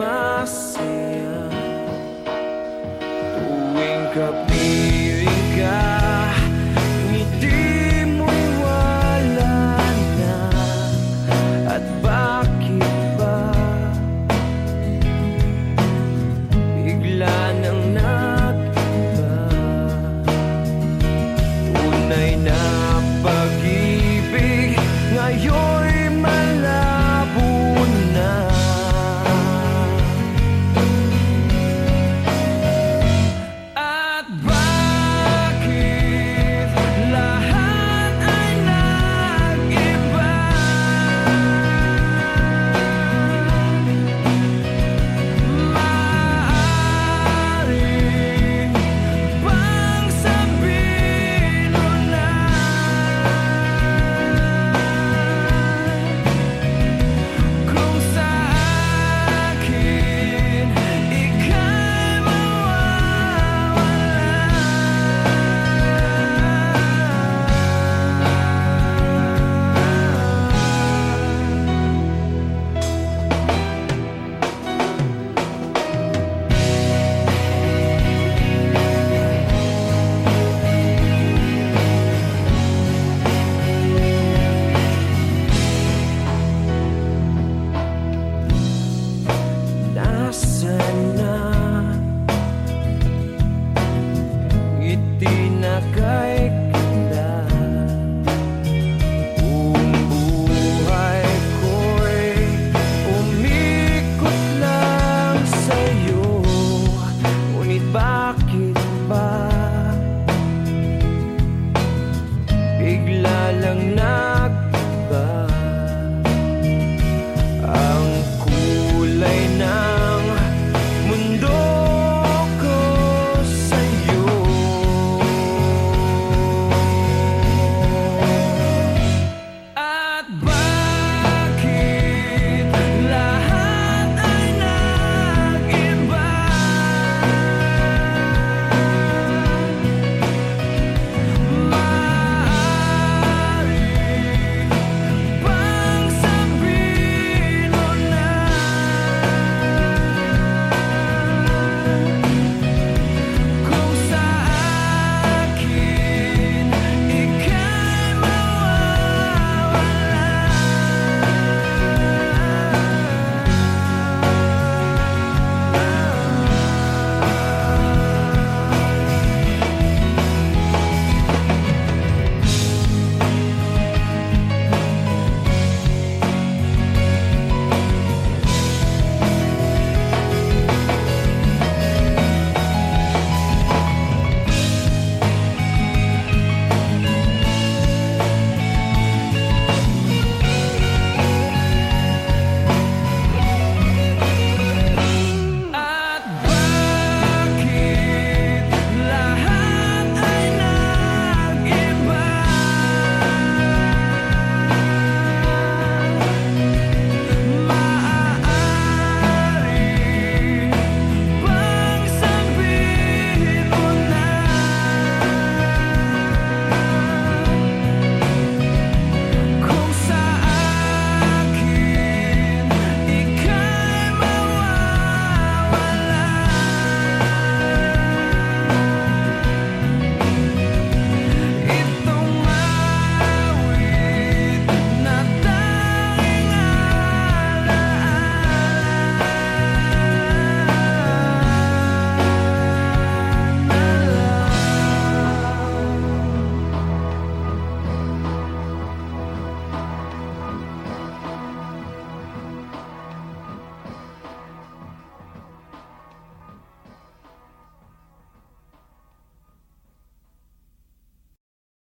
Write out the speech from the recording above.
my soul.